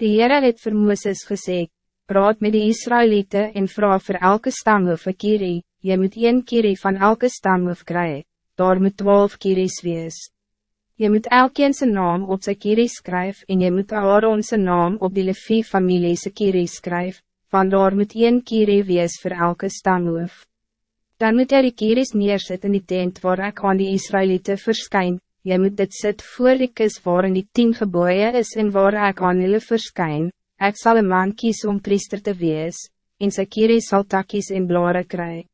Die Heere het vir Mooses gesê, praat met die Israëlieten en vraag voor elke stamhoof een kierie, jy moet een kierie van elke stamhoof kry, daar moet twaalf kieries wees. Je moet elkeen zijn naam op zijn kierie skryf en je moet Aaron zijn naam op die Levi familie zijn kierie skryf, van daar moet een kierie wees voor elke stamhoof. Dan moet jy die kieries neerset in die tent waar ek aan die Israëlieten verskyn, jy moet dit sit voor die kus waar in die tien geboeien is en waar ek aan hulle verskyn, Ik zal een man kies om priester te wees, en sy kierie sal takkies en blare kry.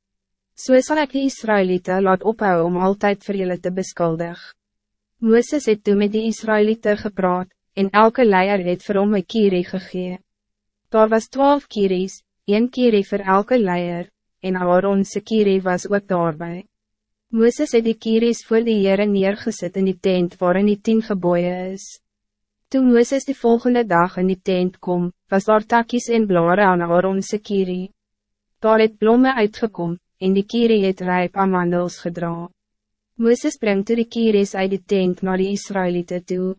So sal ek die Israëlieten laat ophou om altijd voor jullie te beskuldig. Mooses het toe met die Israëlieten gepraat, en elke leier het vir hom een kierie gegee. Daar was twaalf kieries, een kierie voor elke leier, en Aaronse kierie was ook daarbij. Mooses het die kieries voor die Heere neergezet in die tent waarin die tien geboeien is. Toen Mooses de volgende dag in die tent kom, was daar takkies en blare aan Aaronse kierie. Daar het blomme uitgekom, en die kierie het rijp amandels gedra. Mooses brengt die kieries uit die tent naar die Israëlieten toe.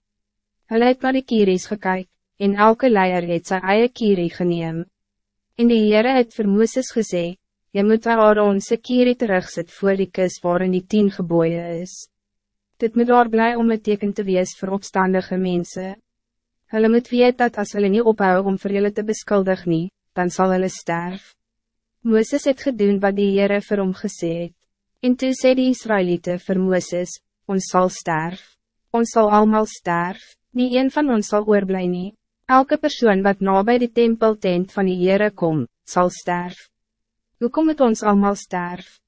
Hulle het naar die kieries gekyk, en elke leier het sy eie kierie geneem. En die Heere het vir Mooses gesê, Jy moet Aaronse kierie terugzet voor die kus waarin die tien geboeien is. Dit moet daar blij om het teken te wees voor opstandige mensen. Hulle moet weet dat als hulle niet ophou om vir julle te beskuldig nie, dan zal hulle sterf. Mooses het gedoen wat die Heere vir hom gesê het. En toe sê die Israëlieten vir Mooses, ons zal sterf. Ons zal allemaal sterf, nie een van ons zal oorblij nie. Elke persoon wat na bij de tempeltent van die Heere kom, zal sterf. Hoe kom het ons allemaal sterf?